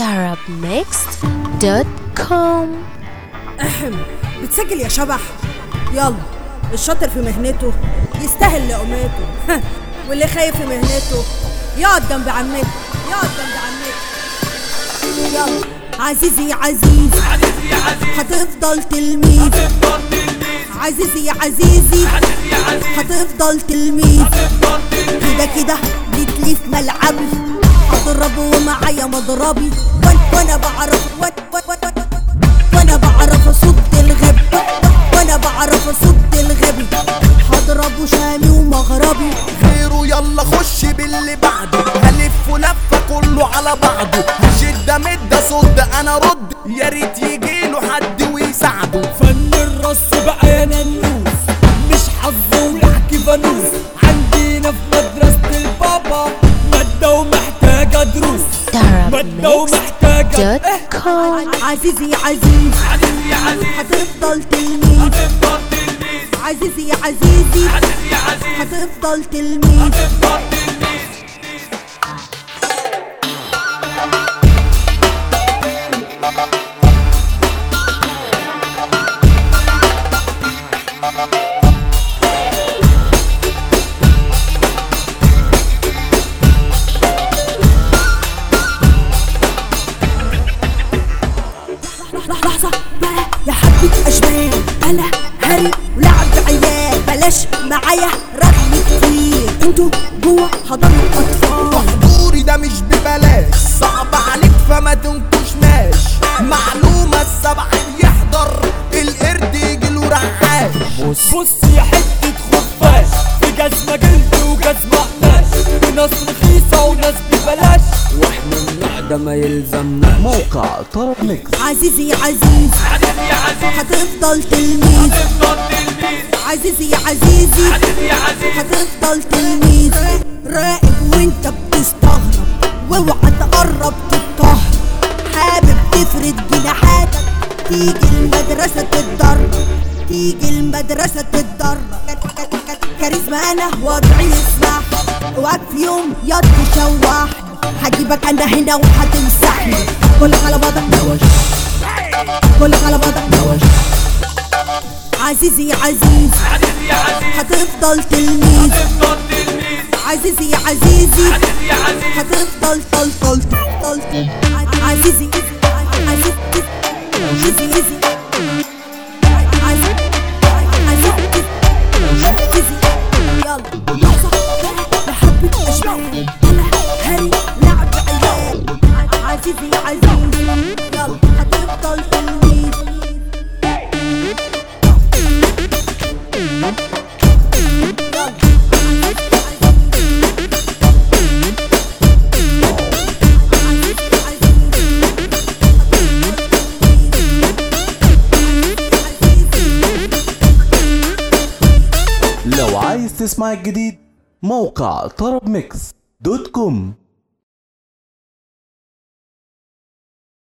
darabnext.com بتسجل يا شبح. يلا الشاطر في مهنته يستاهل لقمته واللي خايف في مهنته يقعد جنب عمته يقعد جنب عمته. يلا عزيزي عزيز عزيزي هتفضل تلميذ. هتفضل تلميذ عزيزي يا عزيزي عزيزي يا هتفضل تلميذ. كده كده جيت لي في ملعبي. هضربه ومعايا مضربي. وأنا بعرف وأنا بعرف أصد الغبي. وأنا بعرف أصد الغبي. هضربه شامي ومغربي. غيره يلا خش باللي بعده. هلف لفه كله على بعضه. هشد مد صد أنا رد. يا ريت يجيله حد ويساعده. فن الرص بقى يا ننوس مادة ومحتاجة darabnext.com عزيزي عزيز. عزيزي عزيز. هتفضل تلميذ. هتفضل تلميذ. عزيزي عزيزي. عزيزي عزيز. هتفضل تلميذ. هتفضل تلميذ. بلاش معايا رغي كتير. أنتوا جوه حضانة أطفال حضوري ده مش ببلاش. صعب عليك فما تنكشناش معلومة السبع اللي يحضر. القرد يجيله رعاش بص. بص يا حتة خفاش. في جزمة جلد وجزمة قماش. في ناس رخيصة وناس ببلاش. وإحنا النقدة ما يلزمناش. موقع طرب ميكس. عزيزي عزيزي. يا عزيز. هتفضل تلميذ هتفضل تلميذ عزيزي يا عزيزي. عزيزي يا عزيز هتفضل تلميذ راقب وانت بتستغرب. واوعى تقرب تتطهر. حابب تفرد جناحاتك. تيجي المدرسة تتدرب. تيجي المدرسة تتدرب. كاريزما أنا وضعي يسمح. اوعاك في يوم ياض تشوح. هجيبك أنا هنا وهتمسحني. كلك على بعضك دوش كلك على بعضك عزيزي يا عزيز عزيزي هتفضل تلميذ. عزيزي عزيزي هتفضل طل طل طل عزيزي عزيزي عزيزي. تسمع الجديد موقع طرب ميكس دوت كوم.